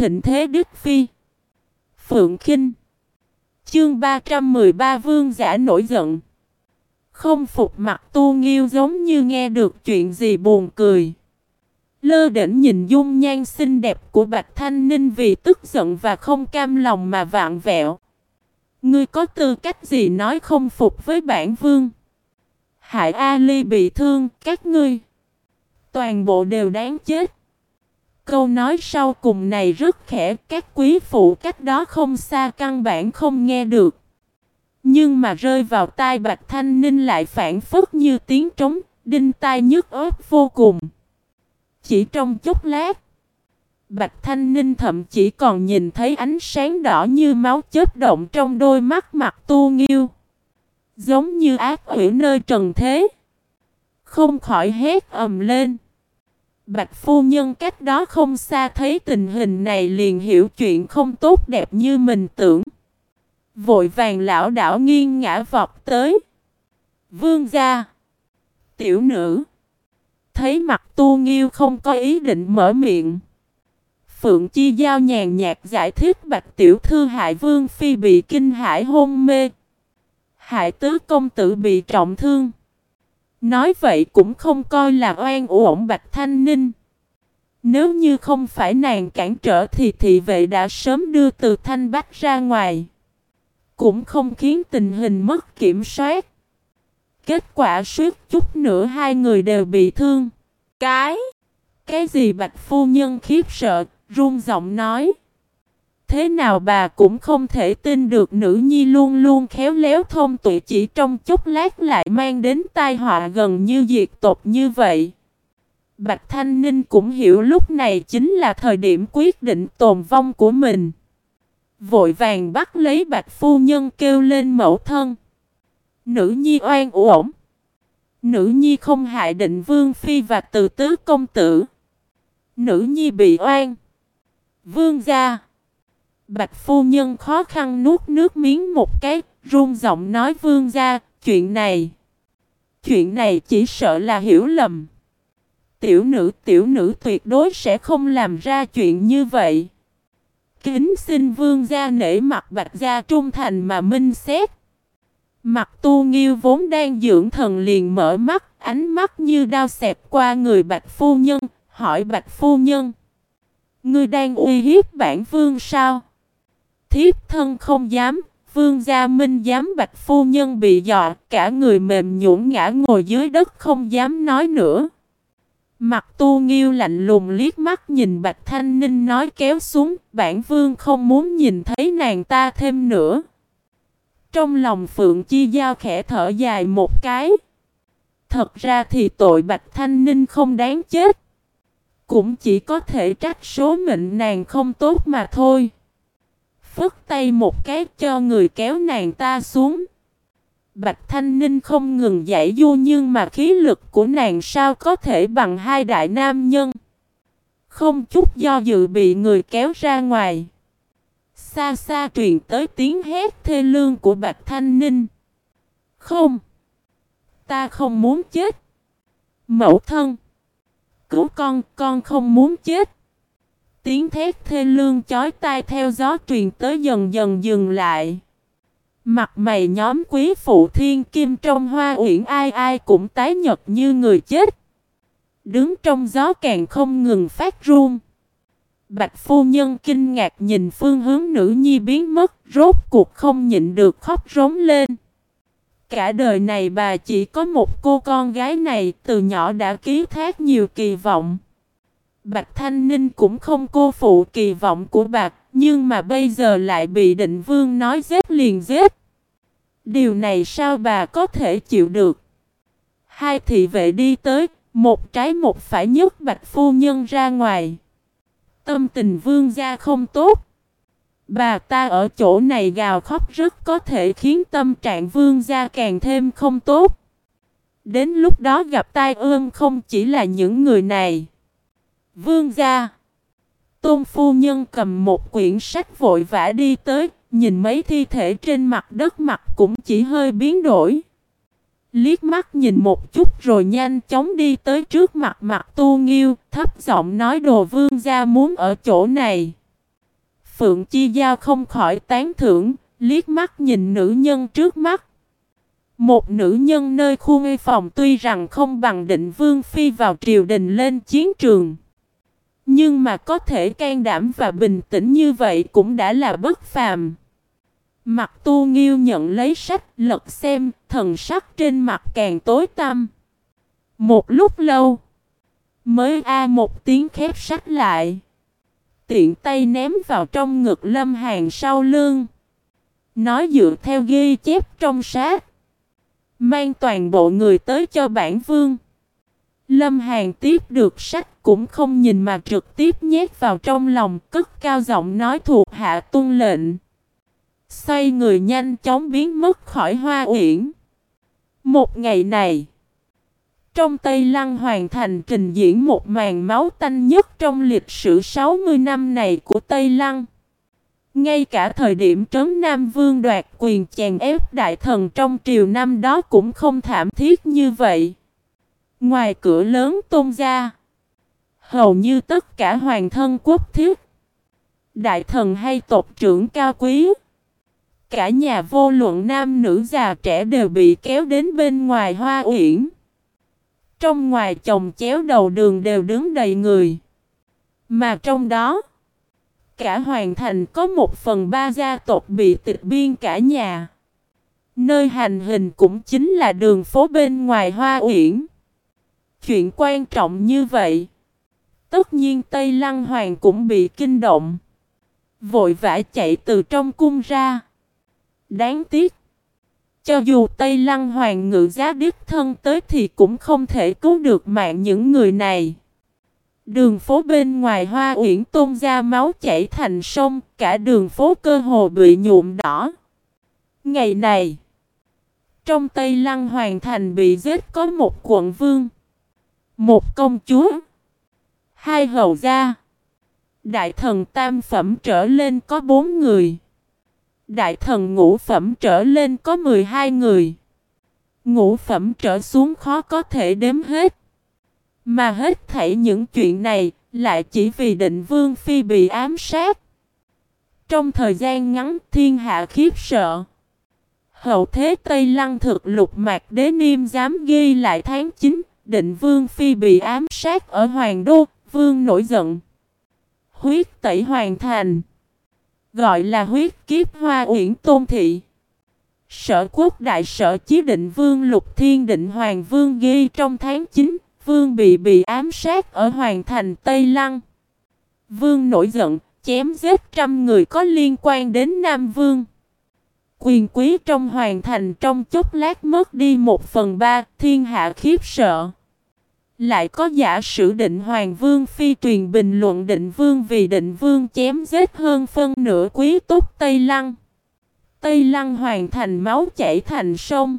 thịnh thế Đức Phi. Phượng Kinh Chương 313 Vương giả nổi giận Không phục mặt tu nghiêu giống như nghe được chuyện gì buồn cười. Lơ đỉnh nhìn dung nhan xinh đẹp của Bạch Thanh Ninh vì tức giận và không cam lòng mà vạn vẹo. Ngươi có tư cách gì nói không phục với bản vương? Hại Ali bị thương, các ngươi. Toàn bộ đều đáng chết. Câu nói sau cùng này rất khẽ, các quý phụ cách đó không xa căn bản không nghe được. Nhưng mà rơi vào tai Bạch Thanh Ninh lại phản phất như tiếng trống, đinh tai nhức ớt vô cùng. Chỉ trong chốc lát, Bạch Thanh Ninh thậm chỉ còn nhìn thấy ánh sáng đỏ như máu chớp động trong đôi mắt mặt tu nghiêu. Giống như ác quỷ nơi trần thế. Không khỏi hét ầm lên. Bạch phu nhân cách đó không xa thấy tình hình này liền hiểu chuyện không tốt đẹp như mình tưởng. Vội vàng lão đảo nghiêng ngã vọt tới. Vương gia. Tiểu nữ. Thấy mặt tu nghiêu không có ý định mở miệng. Phượng Chi Giao nhàn nhạt giải thích Bạch Tiểu Thư Hại Vương Phi bị kinh hãi hôn mê. Hại Tứ Công Tử bị trọng thương. Nói vậy cũng không coi là oan uổng Bạch Thanh Ninh. Nếu như không phải nàng cản trở thì thị vệ đã sớm đưa từ Thanh Bách ra ngoài. Cũng không khiến tình hình mất kiểm soát. Kết quả suốt chút nữa hai người đều bị thương. Cái? Cái gì Bạch Phu Nhân khiếp sợ, run giọng nói. Thế nào bà cũng không thể tin được nữ nhi luôn luôn khéo léo thông tuệ chỉ trong chốc lát lại mang đến tai họa gần như diệt tộc như vậy. Bạch Thanh Ninh cũng hiểu lúc này chính là thời điểm quyết định tồn vong của mình. Vội vàng bắt lấy Bạch Phu Nhân kêu lên mẫu thân. Nữ nhi oan uổng. Nữ nhi không hại định vương phi và từ tứ công tử. Nữ nhi bị oan. Vương gia. Bạch phu nhân khó khăn nuốt nước miếng một cái, run giọng nói vương gia, chuyện này. Chuyện này chỉ sợ là hiểu lầm. Tiểu nữ tiểu nữ tuyệt đối sẽ không làm ra chuyện như vậy. Kính xin vương gia nể mặt bạch gia trung thành mà minh xét. Mặt tu nghiêu vốn đang dưỡng thần liền mở mắt, ánh mắt như đao xẹp qua người bạch phu nhân, hỏi bạch phu nhân. Ngươi đang uy hiếp bản vương sao? Thiếp thân không dám, vương gia minh dám bạch phu nhân bị dọa, cả người mềm nhũn ngã ngồi dưới đất không dám nói nữa. Mặt tu nghiêu lạnh lùng liếc mắt nhìn bạch thanh ninh nói kéo xuống, bản vương không muốn nhìn thấy nàng ta thêm nữa. Trong lòng Phượng Chi Giao khẽ thở dài một cái. Thật ra thì tội Bạch Thanh Ninh không đáng chết. Cũng chỉ có thể trách số mệnh nàng không tốt mà thôi. Phất tay một cái cho người kéo nàng ta xuống. Bạch Thanh Ninh không ngừng giải du nhưng mà khí lực của nàng sao có thể bằng hai đại nam nhân. Không chút do dự bị người kéo ra ngoài. Xa xa truyền tới tiếng hét thê lương của Bạch Thanh Ninh. Không. Ta không muốn chết. Mẫu thân. Cứu con, con không muốn chết. Tiếng thét thê lương chói tai theo gió truyền tới dần dần dừng lại. Mặt mày nhóm quý phụ thiên kim trong hoa uyển ai ai cũng tái nhật như người chết. Đứng trong gió càng không ngừng phát run. Bạch phu nhân kinh ngạc nhìn phương hướng nữ nhi biến mất, rốt cuộc không nhịn được khóc rống lên. Cả đời này bà chỉ có một cô con gái này từ nhỏ đã ký thác nhiều kỳ vọng. Bạch Thanh Ninh cũng không cô phụ kỳ vọng của bạc, nhưng mà bây giờ lại bị định vương nói giết liền giết. Điều này sao bà có thể chịu được? Hai thị vệ đi tới, một trái một phải nhấc bạch phu nhân ra ngoài. Tâm tình vương gia không tốt. Bà ta ở chỗ này gào khóc rất có thể khiến tâm trạng vương gia càng thêm không tốt. Đến lúc đó gặp tai ương không chỉ là những người này. Vương gia. Tôn phu nhân cầm một quyển sách vội vã đi tới, nhìn mấy thi thể trên mặt đất mặt cũng chỉ hơi biến đổi. Liếc mắt nhìn một chút rồi nhanh chóng đi tới trước mặt mặt tu nghiêu, thấp giọng nói đồ vương gia muốn ở chỗ này. Phượng Chi Giao không khỏi tán thưởng, liếc mắt nhìn nữ nhân trước mắt. Một nữ nhân nơi khu ngây phòng tuy rằng không bằng định vương phi vào triều đình lên chiến trường. Nhưng mà có thể can đảm và bình tĩnh như vậy cũng đã là bất phàm. Mặt tu nghiêu nhận lấy sách lật xem, thần sắc trên mặt càng tối tăm. Một lúc lâu, mới a một tiếng khép sách lại. Tiện tay ném vào trong ngực lâm hàng sau lưng. Nói dựa theo ghi chép trong sát. Mang toàn bộ người tới cho bản vương. Lâm Hàn tiếp được sách cũng không nhìn mà trực tiếp nhét vào trong lòng cất cao giọng nói thuộc hạ tuân lệnh. Xoay người nhanh chóng biến mất khỏi hoa uyển. Một ngày này, trong Tây Lăng hoàn thành trình diễn một màn máu tanh nhất trong lịch sử 60 năm này của Tây Lăng. Ngay cả thời điểm trấn Nam Vương đoạt quyền chèn ép đại thần trong triều năm đó cũng không thảm thiết như vậy. Ngoài cửa lớn tôn gia, hầu như tất cả hoàng thân quốc thiết, đại thần hay tộc trưởng cao quý, cả nhà vô luận nam nữ già trẻ đều bị kéo đến bên ngoài hoa uyển. Trong ngoài chồng chéo đầu đường đều đứng đầy người. Mà trong đó, cả hoàng thành có một phần ba gia tộc bị tịch biên cả nhà. Nơi hành hình cũng chính là đường phố bên ngoài hoa uyển. Chuyện quan trọng như vậy. Tất nhiên Tây Lăng Hoàng cũng bị kinh động. Vội vã chạy từ trong cung ra. Đáng tiếc. Cho dù Tây Lăng Hoàng ngự giá đích thân tới thì cũng không thể cứu được mạng những người này. Đường phố bên ngoài hoa uyển tôn ra máu chảy thành sông, cả đường phố cơ hồ bị nhuộm đỏ. Ngày này, trong Tây Lăng Hoàng Thành bị giết có một quận vương, một công chúa, hai hầu gia, đại thần tam phẩm trở lên có bốn người. Đại thần ngũ phẩm trở lên có 12 người. Ngũ phẩm trở xuống khó có thể đếm hết. Mà hết thảy những chuyện này lại chỉ vì định vương phi bị ám sát. Trong thời gian ngắn thiên hạ khiếp sợ. Hậu thế Tây Lăng thực lục mạc đế niêm dám ghi lại tháng 9, định vương phi bị ám sát ở Hoàng Đô, vương nổi giận. Huyết tẩy hoàn thành. Gọi là huyết kiếp hoa uyển tôn thị. Sở quốc đại sở chí định vương lục thiên định hoàng vương ghi trong tháng 9, vương bị bị ám sát ở hoàng thành Tây Lăng. Vương nổi giận, chém giết trăm người có liên quan đến Nam Vương. Quyền quý trong hoàng thành trong chốc lát mất đi một phần ba, thiên hạ khiếp sợ. Lại có giả sử định Hoàng Vương Phi truyền bình luận định Vương vì định Vương chém giết hơn phân nửa quý túc Tây Lăng. Tây Lăng hoàn thành máu chảy thành sông.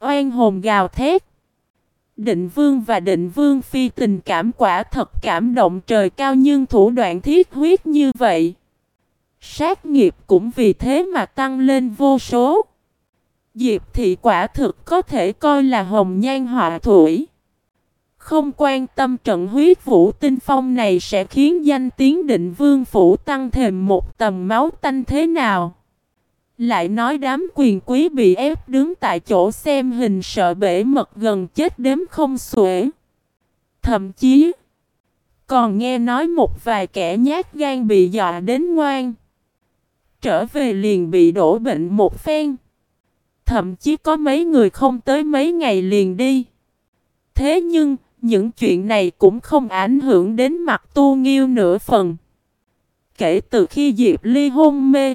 Oan hồn gào thét. Định Vương và Định Vương Phi tình cảm quả thật cảm động trời cao nhưng thủ đoạn thiết huyết như vậy. Sát nghiệp cũng vì thế mà tăng lên vô số. Diệp thị quả thực có thể coi là hồng nhan họa thủy. Không quan tâm trận huyết vũ tinh phong này sẽ khiến danh tiếng định vương phủ tăng thêm một tầm máu tanh thế nào. Lại nói đám quyền quý bị ép đứng tại chỗ xem hình sợ bể mật gần chết đếm không xuể. Thậm chí, còn nghe nói một vài kẻ nhát gan bị dọa đến ngoan. Trở về liền bị đổ bệnh một phen. Thậm chí có mấy người không tới mấy ngày liền đi. Thế nhưng, những chuyện này cũng không ảnh hưởng đến mặt tu nghiêu nửa phần. Kể từ khi Diệp Ly hôn mê,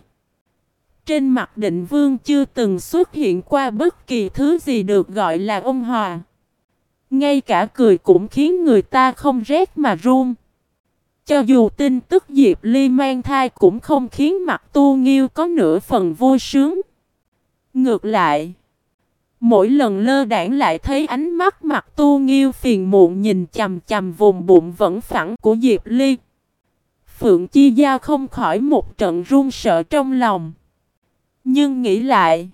trên mặt định vương chưa từng xuất hiện qua bất kỳ thứ gì được gọi là ông hòa. Ngay cả cười cũng khiến người ta không rét mà run. Cho dù tin tức Diệp Ly mang thai cũng không khiến mặt tu nghiêu có nửa phần vui sướng. Ngược lại, Mỗi lần lơ đảng lại thấy ánh mắt mặt tu nghiêu phiền muộn nhìn chầm chầm vùng bụng vẫn phẳng của Diệp Ly. Phượng Chi Giao không khỏi một trận run sợ trong lòng. Nhưng nghĩ lại.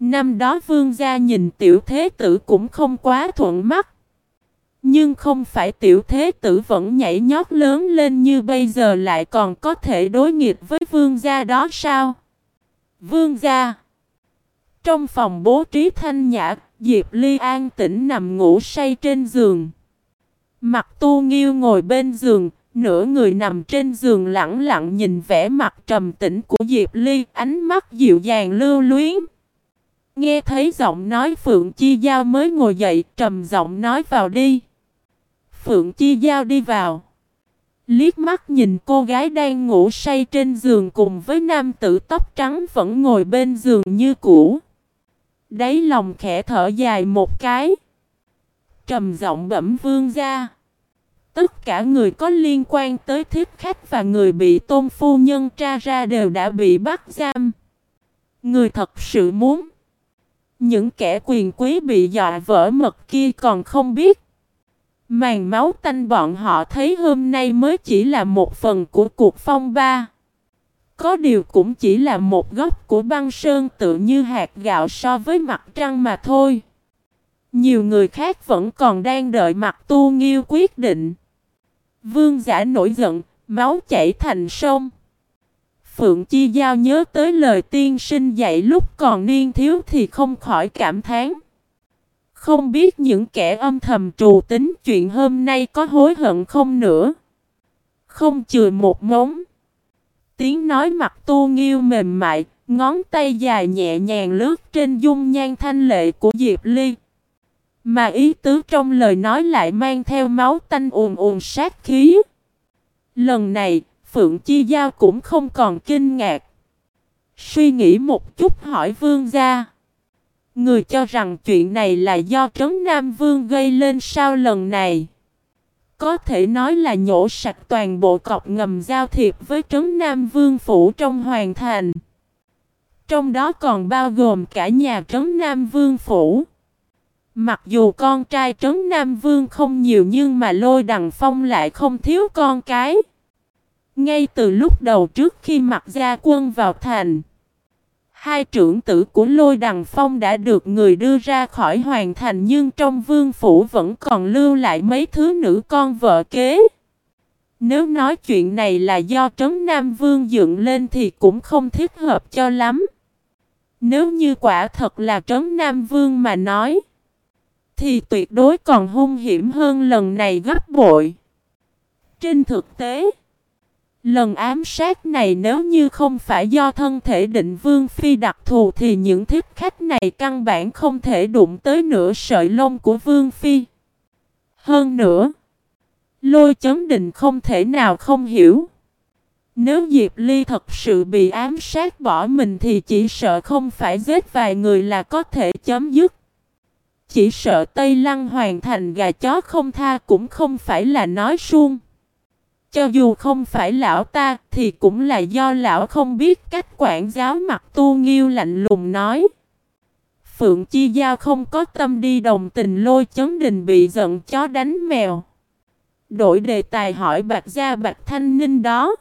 Năm đó vương gia nhìn tiểu thế tử cũng không quá thuận mắt. Nhưng không phải tiểu thế tử vẫn nhảy nhót lớn lên như bây giờ lại còn có thể đối nghịch với vương gia đó sao? Vương gia trong phòng bố trí thanh nhã, Diệp Ly an tĩnh nằm ngủ say trên giường. Mặt tu nghiêu ngồi bên giường, nửa người nằm trên giường lặng lặng nhìn vẻ mặt trầm tĩnh của Diệp Ly, ánh mắt dịu dàng lưu luyến. Nghe thấy giọng nói Phượng Chi Giao mới ngồi dậy, trầm giọng nói vào đi. Phượng Chi Giao đi vào. Liếc mắt nhìn cô gái đang ngủ say trên giường cùng với nam tử tóc trắng vẫn ngồi bên giường như cũ. Đáy lòng khẽ thở dài một cái. Trầm giọng bẩm vương ra. Tất cả người có liên quan tới thiết khách và người bị tôn phu nhân tra ra đều đã bị bắt giam. Người thật sự muốn. Những kẻ quyền quý bị dọa vỡ mật kia còn không biết. Màn máu tanh bọn họ thấy hôm nay mới chỉ là một phần của cuộc phong ba. Có điều cũng chỉ là một góc của băng sơn tự như hạt gạo so với mặt trăng mà thôi. Nhiều người khác vẫn còn đang đợi mặt tu nghiêu quyết định. Vương giả nổi giận, máu chảy thành sông. Phượng Chi Giao nhớ tới lời tiên sinh dạy lúc còn niên thiếu thì không khỏi cảm thán. Không biết những kẻ âm thầm trù tính chuyện hôm nay có hối hận không nữa. Không chừa một mống Tiếng nói mặt tu nghiêu mềm mại, ngón tay dài nhẹ nhàng lướt trên dung nhan thanh lệ của Diệp Ly. Mà ý tứ trong lời nói lại mang theo máu tanh ùn ùn sát khí. Lần này, Phượng Chi Giao cũng không còn kinh ngạc. Suy nghĩ một chút hỏi vương gia. Người cho rằng chuyện này là do Trấn Nam Vương gây lên sao lần này. Có thể nói là nhổ sạch toàn bộ cọc ngầm giao thiệp với Trấn Nam Vương Phủ trong hoàn thành. Trong đó còn bao gồm cả nhà Trấn Nam Vương Phủ. Mặc dù con trai Trấn Nam Vương không nhiều nhưng mà lôi đằng phong lại không thiếu con cái. Ngay từ lúc đầu trước khi mặc gia quân vào thành. Hai trưởng tử của lôi đằng phong đã được người đưa ra khỏi hoàn thành nhưng trong vương phủ vẫn còn lưu lại mấy thứ nữ con vợ kế. Nếu nói chuyện này là do Trấn Nam Vương dựng lên thì cũng không thích hợp cho lắm. Nếu như quả thật là Trấn Nam Vương mà nói, thì tuyệt đối còn hung hiểm hơn lần này gấp bội. Trên thực tế, Lần ám sát này nếu như không phải do thân thể định vương phi đặc thù thì những thiết khách này căn bản không thể đụng tới nửa sợi lông của vương phi. Hơn nữa, lôi chấn định không thể nào không hiểu. Nếu Diệp Ly thật sự bị ám sát bỏ mình thì chỉ sợ không phải giết vài người là có thể chấm dứt. Chỉ sợ Tây Lăng hoàn thành gà chó không tha cũng không phải là nói suông. Cho dù không phải lão ta thì cũng là do lão không biết cách quản giáo mặt tu nghiêu lạnh lùng nói. Phượng Chi Giao không có tâm đi đồng tình lôi chấn đình bị giận chó đánh mèo. Đổi đề tài hỏi bạc gia bạc thanh ninh đó.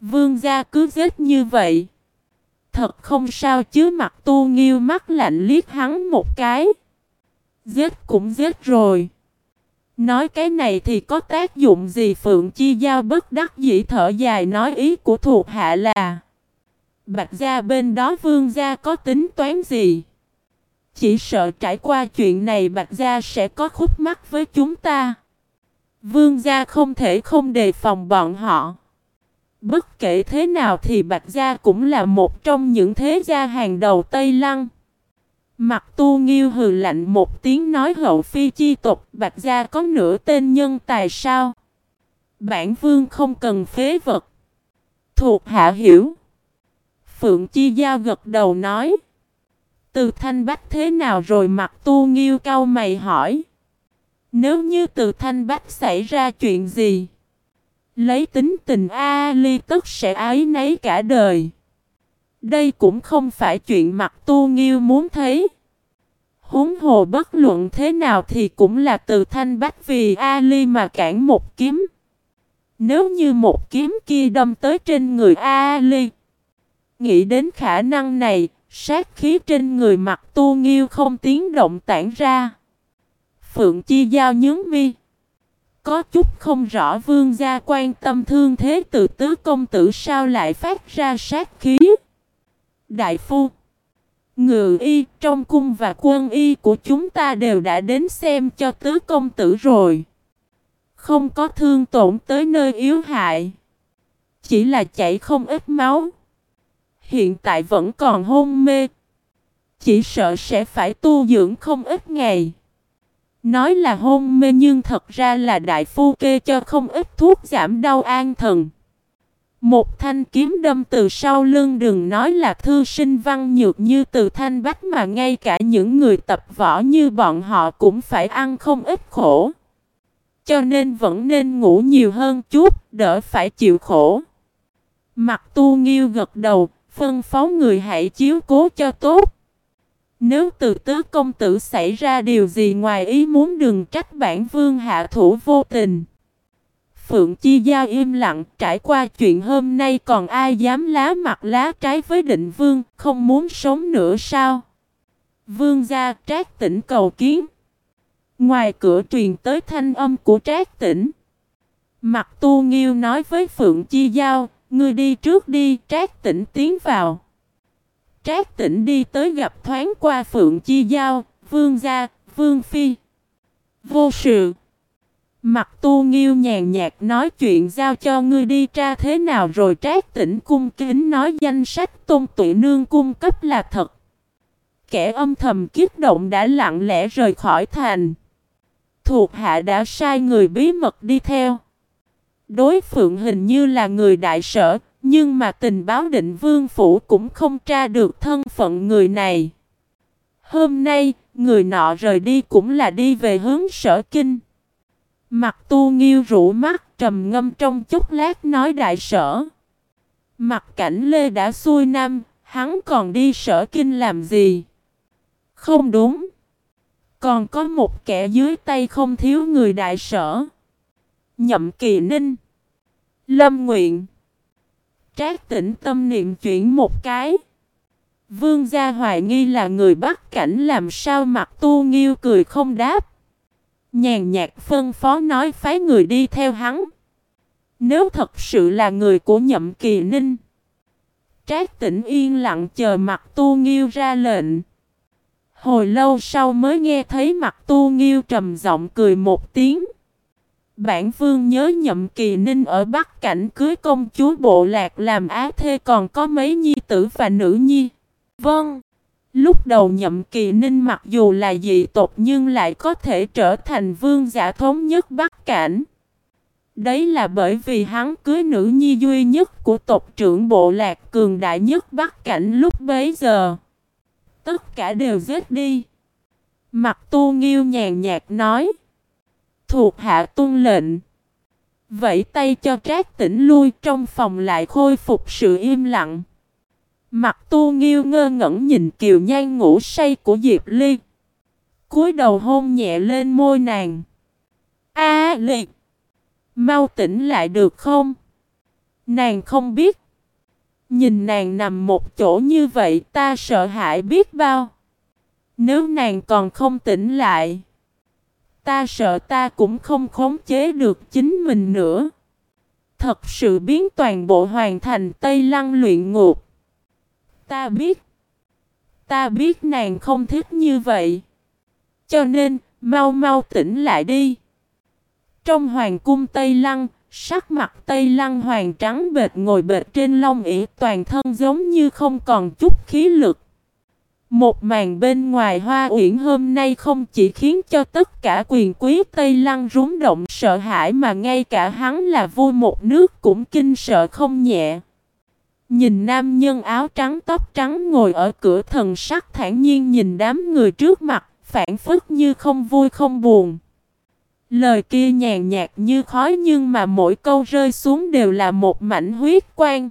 Vương gia cứ giết như vậy. Thật không sao chứ mặt tu nghiêu mắt lạnh liếc hắn một cái. Giết cũng giết rồi. Nói cái này thì có tác dụng gì? Phượng Chi Giao bất đắc dĩ thở dài nói ý của thuộc hạ là, Bạch gia bên đó vương gia có tính toán gì? Chỉ sợ trải qua chuyện này Bạch gia sẽ có khúc mắc với chúng ta. Vương gia không thể không đề phòng bọn họ. Bất kể thế nào thì Bạch gia cũng là một trong những thế gia hàng đầu Tây Lăng. Mặt tu nghiêu hừ lạnh một tiếng nói hậu phi chi tục, bạch gia có nửa tên nhân tài sao. Bản vương không cần phế vật. Thuộc hạ hiểu. Phượng chi giao gật đầu nói. Từ thanh bách thế nào rồi mặt tu nghiêu cao mày hỏi. Nếu như từ thanh bách xảy ra chuyện gì? Lấy tính tình A ly tức sẽ ái nấy cả đời. Đây cũng không phải chuyện mặt tu nghiêu muốn thấy. Huống hồ bất luận thế nào thì cũng là từ thanh bách vì Ali mà cản một kiếm. Nếu như một kiếm kia đâm tới trên người Ali. Nghĩ đến khả năng này, sát khí trên người mặt tu nghiêu không tiếng động tản ra. Phượng Chi Giao nhướng mi. Có chút không rõ vương gia quan tâm thương thế từ tứ công tử sao lại phát ra sát khí. Đại phu. Ngự y, trong cung và quân y của chúng ta đều đã đến xem cho tứ công tử rồi. Không có thương tổn tới nơi yếu hại. Chỉ là chảy không ít máu. Hiện tại vẫn còn hôn mê. Chỉ sợ sẽ phải tu dưỡng không ít ngày. Nói là hôn mê nhưng thật ra là đại phu kê cho không ít thuốc giảm đau an thần. Một thanh kiếm đâm từ sau lưng đừng nói là thư sinh văn nhược như từ thanh bách mà ngay cả những người tập võ như bọn họ cũng phải ăn không ít khổ. Cho nên vẫn nên ngủ nhiều hơn chút, đỡ phải chịu khổ. Mặt tu nghiêu gật đầu, phân phó người hãy chiếu cố cho tốt. Nếu từ tứ công tử xảy ra điều gì ngoài ý muốn đừng trách bản vương hạ thủ vô tình. Phượng Chi Giao im lặng trải qua chuyện hôm nay còn ai dám lá mặt lá trái với định vương không muốn sống nữa sao? Vương gia trác tỉnh cầu kiến. Ngoài cửa truyền tới thanh âm của trác tỉnh. Mặt tu nghiêu nói với Phượng Chi Giao, ngươi đi trước đi, trác tỉnh tiến vào. Trác tỉnh đi tới gặp thoáng qua Phượng Chi Giao, Vương Gia, Vương Phi. Vô sự. Mặt tu nghiêu nhàn nhạt nói chuyện giao cho ngươi đi tra thế nào rồi trác tỉnh cung kính nói danh sách tôn tụy nương cung cấp là thật. Kẻ âm thầm kiết động đã lặng lẽ rời khỏi thành. Thuộc hạ đã sai người bí mật đi theo. Đối phượng hình như là người đại sở, nhưng mà tình báo định vương phủ cũng không tra được thân phận người này. Hôm nay, người nọ rời đi cũng là đi về hướng sở kinh. Mặt tu nghiêu rũ mắt trầm ngâm trong chốc lát nói đại sở. Mặt cảnh Lê đã xuôi nam, hắn còn đi sở kinh làm gì? Không đúng. Còn có một kẻ dưới tay không thiếu người đại sở. Nhậm kỳ ninh. Lâm nguyện. Trác tỉnh tâm niệm chuyển một cái. Vương gia hoài nghi là người bắt cảnh làm sao mặt tu nghiêu cười không đáp. Nhàn nhạt phân phó nói phái người đi theo hắn. Nếu thật sự là người của nhậm kỳ ninh. Trác tỉnh yên lặng chờ mặt tu nghiêu ra lệnh. Hồi lâu sau mới nghe thấy mặt tu nghiêu trầm giọng cười một tiếng. Bản vương nhớ nhậm kỳ ninh ở Bắc Cảnh cưới công chúa bộ lạc làm á thê còn có mấy nhi tử và nữ nhi. Vâng. Lúc đầu nhậm kỳ ninh mặc dù là dị tộc nhưng lại có thể trở thành vương giả thống nhất Bắc Cảnh. Đấy là bởi vì hắn cưới nữ nhi duy nhất của tộc trưởng bộ lạc cường đại nhất Bắc Cảnh lúc bấy giờ. Tất cả đều giết đi. Mặt tu nghiêu nhàn nhạt nói thuộc hạ tuân lệnh. Vẫy tay cho trác tỉnh lui trong phòng lại khôi phục sự im lặng. Mặt tu nghiêu ngơ ngẩn nhìn kiều nhan ngủ say của Diệp Ly. cúi đầu hôn nhẹ lên môi nàng. A à, liệt! Mau tỉnh lại được không? Nàng không biết. Nhìn nàng nằm một chỗ như vậy ta sợ hãi biết bao. Nếu nàng còn không tỉnh lại. Ta sợ ta cũng không khống chế được chính mình nữa. Thật sự biến toàn bộ hoàn thành Tây Lăng luyện ngục. Ta biết. Ta biết nàng không thích như vậy. Cho nên, mau mau tỉnh lại đi. Trong hoàng cung Tây Lăng, sắc mặt Tây Lăng hoàng trắng bệt ngồi bệt trên long ỉ toàn thân giống như không còn chút khí lực. Một màn bên ngoài hoa uyển hôm nay không chỉ khiến cho tất cả quyền quý Tây Lăng rúng động sợ hãi mà ngay cả hắn là vua một nước cũng kinh sợ không nhẹ. Nhìn nam nhân áo trắng tóc trắng ngồi ở cửa thần sắc thản nhiên nhìn đám người trước mặt, phản phức như không vui không buồn. Lời kia nhàn nhạt như khói nhưng mà mỗi câu rơi xuống đều là một mảnh huyết quang.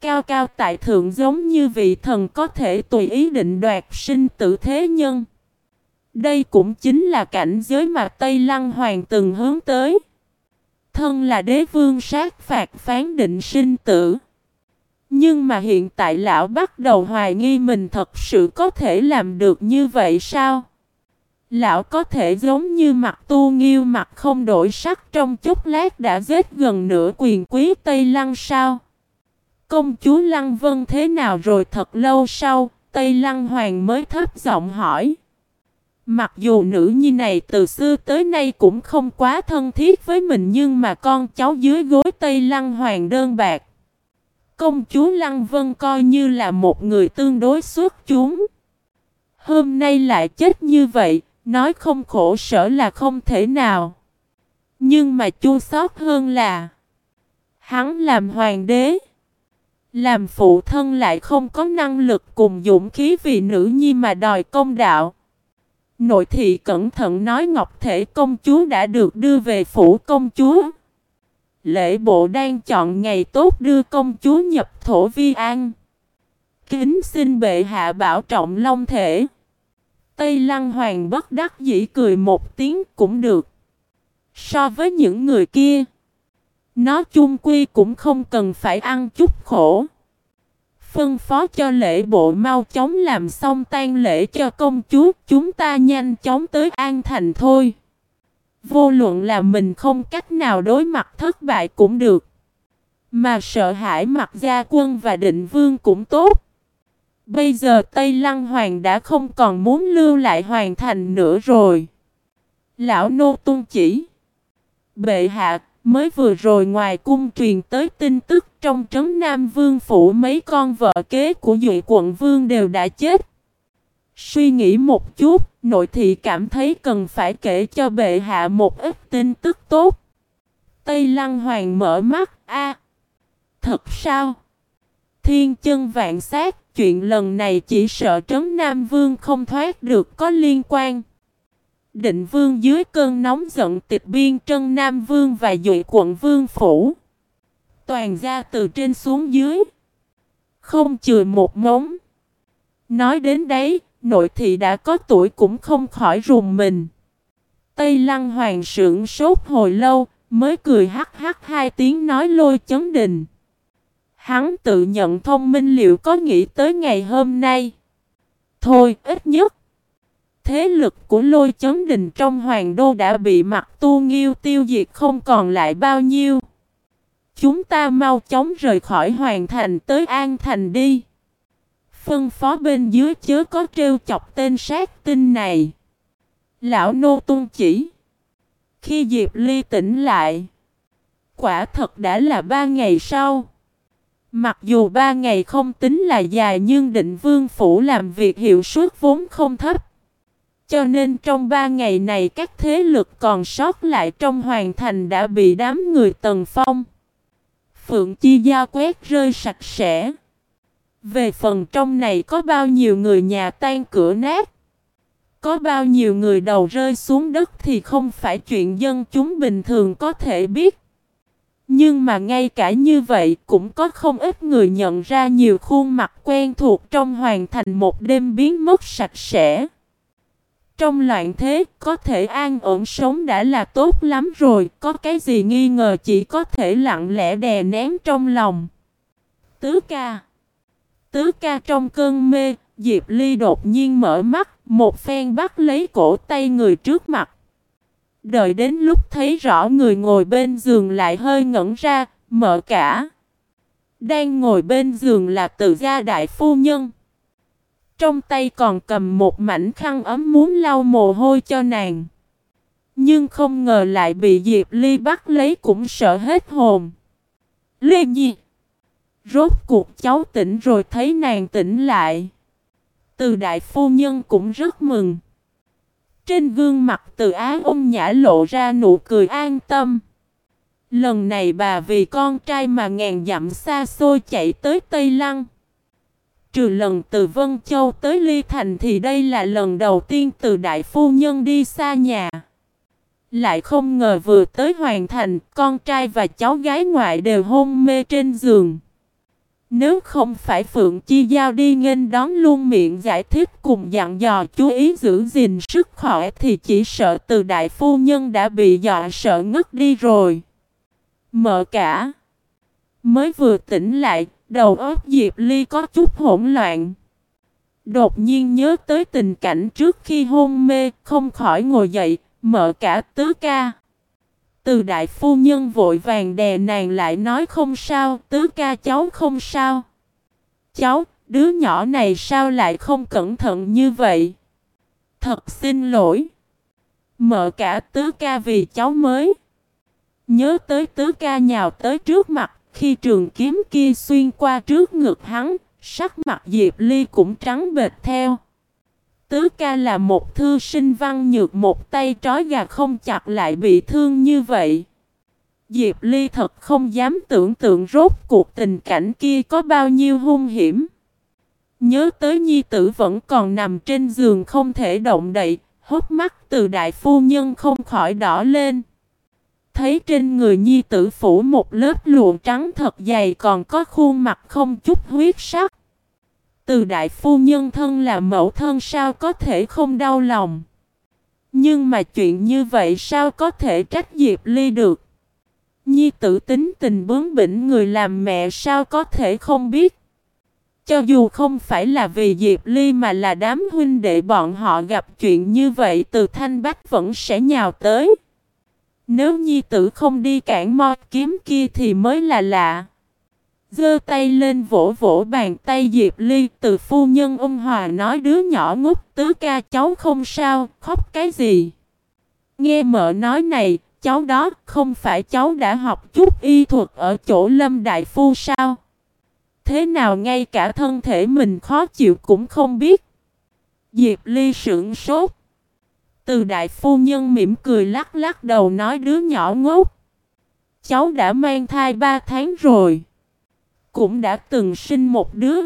Cao cao tại thượng giống như vị thần có thể tùy ý định đoạt sinh tử thế nhân. Đây cũng chính là cảnh giới mà Tây Lăng Hoàng từng hướng tới. Thân là đế vương sát phạt phán định sinh tử. Nhưng mà hiện tại lão bắt đầu hoài nghi mình thật sự có thể làm được như vậy sao? Lão có thể giống như mặt tu nghiêu mặt không đổi sắc trong chốc lát đã giết gần nửa quyền quý Tây Lăng sao? Công chúa Lăng Vân thế nào rồi thật lâu sau, Tây Lăng Hoàng mới thấp giọng hỏi. Mặc dù nữ nhi này từ xưa tới nay cũng không quá thân thiết với mình nhưng mà con cháu dưới gối Tây Lăng Hoàng đơn bạc. Công chúa Lăng Vân coi như là một người tương đối xuất chúng. Hôm nay lại chết như vậy, nói không khổ sở là không thể nào. Nhưng mà chua xót hơn là Hắn làm hoàng đế Làm phụ thân lại không có năng lực cùng dũng khí vì nữ nhi mà đòi công đạo Nội thị cẩn thận nói Ngọc Thể công chúa đã được đưa về phủ công chúa Lễ bộ đang chọn ngày tốt đưa công chúa nhập thổ vi an Kính xin bệ hạ bảo trọng long thể Tây Lăng Hoàng bất đắc dĩ cười một tiếng cũng được. So với những người kia, nó chung quy cũng không cần phải ăn chút khổ. Phân phó cho lễ bộ mau chóng làm xong tang lễ cho công chúa, chúng ta nhanh chóng tới An Thành thôi. Vô luận là mình không cách nào đối mặt thất bại cũng được. Mà sợ hãi mặt gia quân và định vương cũng tốt. Bây giờ Tây Lăng Hoàng đã không còn muốn lưu lại hoàn thành nữa rồi. Lão Nô tôn chỉ. Bệ hạ, mới vừa rồi ngoài cung truyền tới tin tức trong trấn Nam Vương Phủ mấy con vợ kế của Duệ quận Vương đều đã chết. Suy nghĩ một chút, nội thị cảm thấy cần phải kể cho bệ hạ một ít tin tức tốt. Tây Lăng Hoàng mở mắt, a Thật sao? Thiên chân vạn sát chuyện lần này chỉ sợ Trấn Nam Vương không thoát được có liên quan. Định Vương dưới cơn nóng giận tịch biên Trân Nam Vương và dụy quận Vương Phủ. Toàn ra từ trên xuống dưới. Không chừa một móng. Nói đến đấy, nội thị đã có tuổi cũng không khỏi rùng mình. Tây Lăng Hoàng sưởng sốt hồi lâu, mới cười hắc hắc hai tiếng nói lôi chấn đình. Hắn tự nhận thông minh liệu có nghĩ tới ngày hôm nay. Thôi, ít nhất. Thế lực của lôi chấn đình trong hoàng đô đã bị mặt tu nghiêu tiêu diệt không còn lại bao nhiêu. Chúng ta mau chóng rời khỏi hoàng thành tới an thành đi. Phân phó bên dưới chớ có trêu chọc tên sát tinh này. Lão nô tung chỉ. Khi Diệp Ly tỉnh lại. Quả thật đã là ba ngày sau. Mặc dù ba ngày không tính là dài nhưng định vương phủ làm việc hiệu suất vốn không thấp. Cho nên trong ba ngày này các thế lực còn sót lại trong hoàn thành đã bị đám người tần phong. Phượng Chi Giao quét rơi sạch sẽ. Về phần trong này có bao nhiêu người nhà tan cửa nát. Có bao nhiêu người đầu rơi xuống đất thì không phải chuyện dân chúng bình thường có thể biết. Nhưng mà ngay cả như vậy cũng có không ít người nhận ra nhiều khuôn mặt quen thuộc trong hoàn thành một đêm biến mất sạch sẽ. Trong loạn thế, có thể an ổn sống đã là tốt lắm rồi, có cái gì nghi ngờ chỉ có thể lặng lẽ đè nén trong lòng. Tứ ca Tứ ca trong cơn mê, Diệp Ly đột nhiên mở mắt, một phen bắt lấy cổ tay người trước mặt. Đợi đến lúc thấy rõ người ngồi bên giường lại hơi ngẩn ra, mở cả. Đang ngồi bên giường là tự gia đại phu nhân. Trong tay còn cầm một mảnh khăn ấm muốn lau mồ hôi cho nàng. Nhưng không ngờ lại bị Diệp Ly bắt lấy cũng sợ hết hồn. Lê Nhi! Rốt cuộc cháu tỉnh rồi thấy nàng tỉnh lại. Từ đại phu nhân cũng rất mừng. Trên gương mặt từ á ôm nhã lộ ra nụ cười an tâm. Lần này bà vì con trai mà ngàn dặm xa xôi chạy tới Tây Lăng. Trừ lần từ Vân Châu tới Ly Thành thì đây là lần đầu tiên từ đại phu nhân đi xa nhà. Lại không ngờ vừa tới hoàn thành, con trai và cháu gái ngoại đều hôn mê trên giường. Nếu không phải Phượng Chi Giao đi nghênh đón luôn miệng giải thích cùng dặn dò chú ý giữ gìn sức khỏe thì chỉ sợ từ đại phu nhân đã bị dọa sợ ngất đi rồi. Mở cả. Mới vừa tỉnh lại, đầu óc Diệp Ly có chút hỗn loạn. Đột nhiên nhớ tới tình cảnh trước khi hôn mê, không khỏi ngồi dậy, mở cả tứ ca. Từ đại phu nhân vội vàng đè nàng lại nói không sao, tứ ca cháu không sao. Cháu, đứa nhỏ này sao lại không cẩn thận như vậy? Thật xin lỗi. Mở cả tứ ca vì cháu mới. Nhớ tới tứ ca nhào tới trước mặt, khi trường kiếm kia xuyên qua trước ngực hắn, sắc mặt Diệp Ly cũng trắng bệt theo. Tứ ca là một thư sinh văn nhược một tay trói gà không chặt lại bị thương như vậy. Diệp Ly thật không dám tưởng tượng rốt cuộc tình cảnh kia có bao nhiêu hung hiểm. Nhớ tới nhi tử vẫn còn nằm trên giường không thể động đậy, hốc mắt từ đại phu nhân không khỏi đỏ lên. Thấy trên người nhi tử phủ một lớp lụa trắng thật dày còn có khuôn mặt không chút huyết sắc. Từ đại phu nhân thân là mẫu thân sao có thể không đau lòng. Nhưng mà chuyện như vậy sao có thể trách Diệp Ly được. Nhi tử tính tình bướng bỉnh người làm mẹ sao có thể không biết. Cho dù không phải là vì Diệp Ly mà là đám huynh đệ bọn họ gặp chuyện như vậy từ Thanh Bách vẫn sẽ nhào tới. Nếu nhi tử không đi cản mo kiếm kia thì mới là lạ. Giơ tay lên vỗ vỗ bàn tay Diệp Ly từ phu nhân ôn hòa nói đứa nhỏ ngốc tứ ca cháu không sao, khóc cái gì. Nghe mợ nói này, cháu đó không phải cháu đã học chút y thuật ở chỗ lâm đại phu sao? Thế nào ngay cả thân thể mình khó chịu cũng không biết. Diệp Ly sững sốt. Từ đại phu nhân mỉm cười lắc lắc đầu nói đứa nhỏ ngốc. Cháu đã mang thai ba tháng rồi. Cũng đã từng sinh một đứa.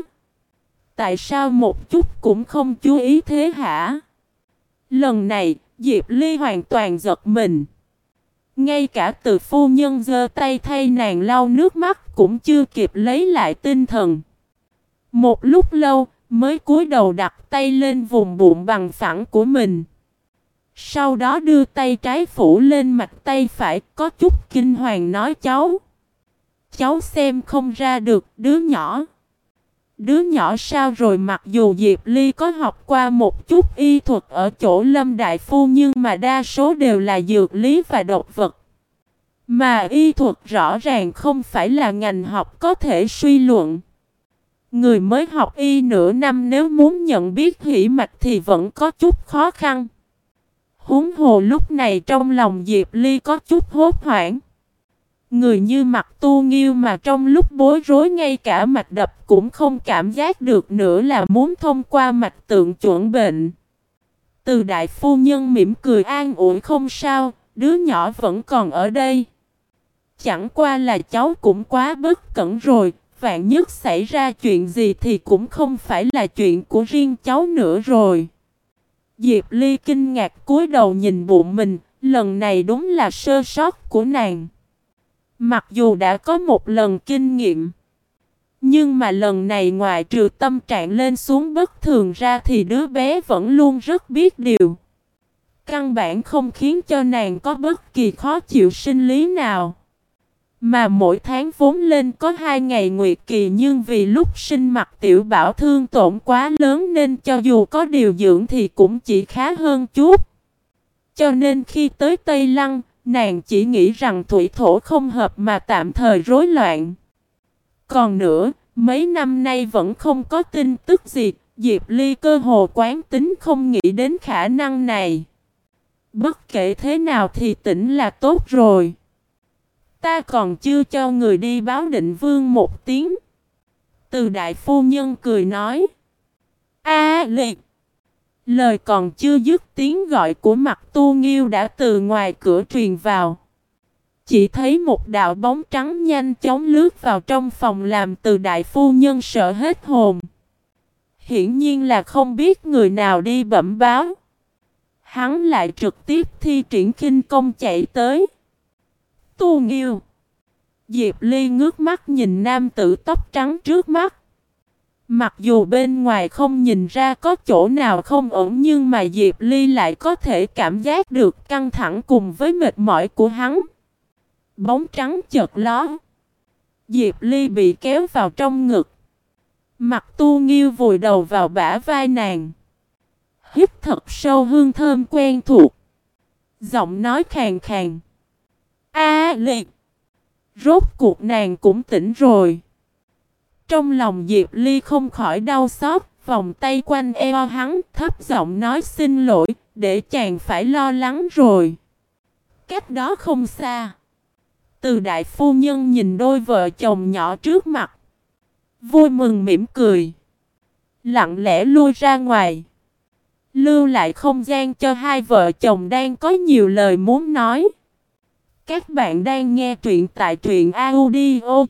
Tại sao một chút cũng không chú ý thế hả? Lần này, Diệp Ly hoàn toàn giật mình. Ngay cả từ phu nhân giơ tay thay nàng lau nước mắt cũng chưa kịp lấy lại tinh thần. Một lúc lâu, mới cúi đầu đặt tay lên vùng bụng bằng phẳng của mình. Sau đó đưa tay trái phủ lên mặt tay phải, có chút kinh hoàng nói cháu. Cháu xem không ra được, đứa nhỏ. Đứa nhỏ sao rồi mặc dù Diệp Ly có học qua một chút y thuật ở chỗ Lâm Đại Phu nhưng mà đa số đều là dược lý và độc vật. Mà y thuật rõ ràng không phải là ngành học có thể suy luận. Người mới học y nửa năm nếu muốn nhận biết hỷ mạch thì vẫn có chút khó khăn. Huống hồ lúc này trong lòng Diệp Ly có chút hốt hoảng. Người như mặt tu nghiêu mà trong lúc bối rối ngay cả mạch đập cũng không cảm giác được nữa là muốn thông qua mạch tượng chuẩn bệnh. Từ đại phu nhân mỉm cười an ủi không sao, đứa nhỏ vẫn còn ở đây. Chẳng qua là cháu cũng quá bất cẩn rồi, vạn nhất xảy ra chuyện gì thì cũng không phải là chuyện của riêng cháu nữa rồi. Diệp Ly kinh ngạc cúi đầu nhìn bụng mình, lần này đúng là sơ sót của nàng. Mặc dù đã có một lần kinh nghiệm, nhưng mà lần này ngoài trừ tâm trạng lên xuống bất thường ra thì đứa bé vẫn luôn rất biết điều. Căn bản không khiến cho nàng có bất kỳ khó chịu sinh lý nào. Mà mỗi tháng vốn lên có hai ngày nguyệt kỳ nhưng vì lúc sinh mặt tiểu bảo thương tổn quá lớn nên cho dù có điều dưỡng thì cũng chỉ khá hơn chút. Cho nên khi tới Tây Lăng, nàng chỉ nghĩ rằng thủy thổ không hợp mà tạm thời rối loạn. Còn nữa, mấy năm nay vẫn không có tin tức gì, Diệp Ly cơ hồ quán tính không nghĩ đến khả năng này. Bất kể thế nào thì tỉnh là tốt rồi. Ta còn chưa cho người đi báo định vương một tiếng. Từ đại phu nhân cười nói. A liệt. Lời còn chưa dứt, tiếng gọi của mặt tu nghiêu đã từ ngoài cửa truyền vào. Chỉ thấy một đạo bóng trắng nhanh chóng lướt vào trong phòng làm từ đại phu nhân sợ hết hồn. Hiển nhiên là không biết người nào đi bẩm báo. Hắn lại trực tiếp thi triển kinh công chạy tới. Tu Nghiêu. Diệp Ly ngước mắt nhìn nam tử tóc trắng trước mắt. Mặc dù bên ngoài không nhìn ra có chỗ nào không ổn nhưng mà Diệp Ly lại có thể cảm giác được căng thẳng cùng với mệt mỏi của hắn. Bóng trắng chợt ló. Diệp Ly bị kéo vào trong ngực. Mặt tu nghiêu vùi đầu vào bả vai nàng. Hít thật sâu hương thơm quen thuộc. Giọng nói khàn khàn. A liệt. Rốt cuộc nàng cũng tỉnh rồi. Trong lòng Diệp Ly không khỏi đau xót, vòng tay quanh eo hắn, thấp giọng nói xin lỗi, để chàng phải lo lắng rồi. Cách đó không xa. Từ đại phu nhân nhìn đôi vợ chồng nhỏ trước mặt. Vui mừng mỉm cười. Lặng lẽ lui ra ngoài. Lưu lại không gian cho hai vợ chồng đang có nhiều lời muốn nói. Các bạn đang nghe truyện tại truyện audio.fif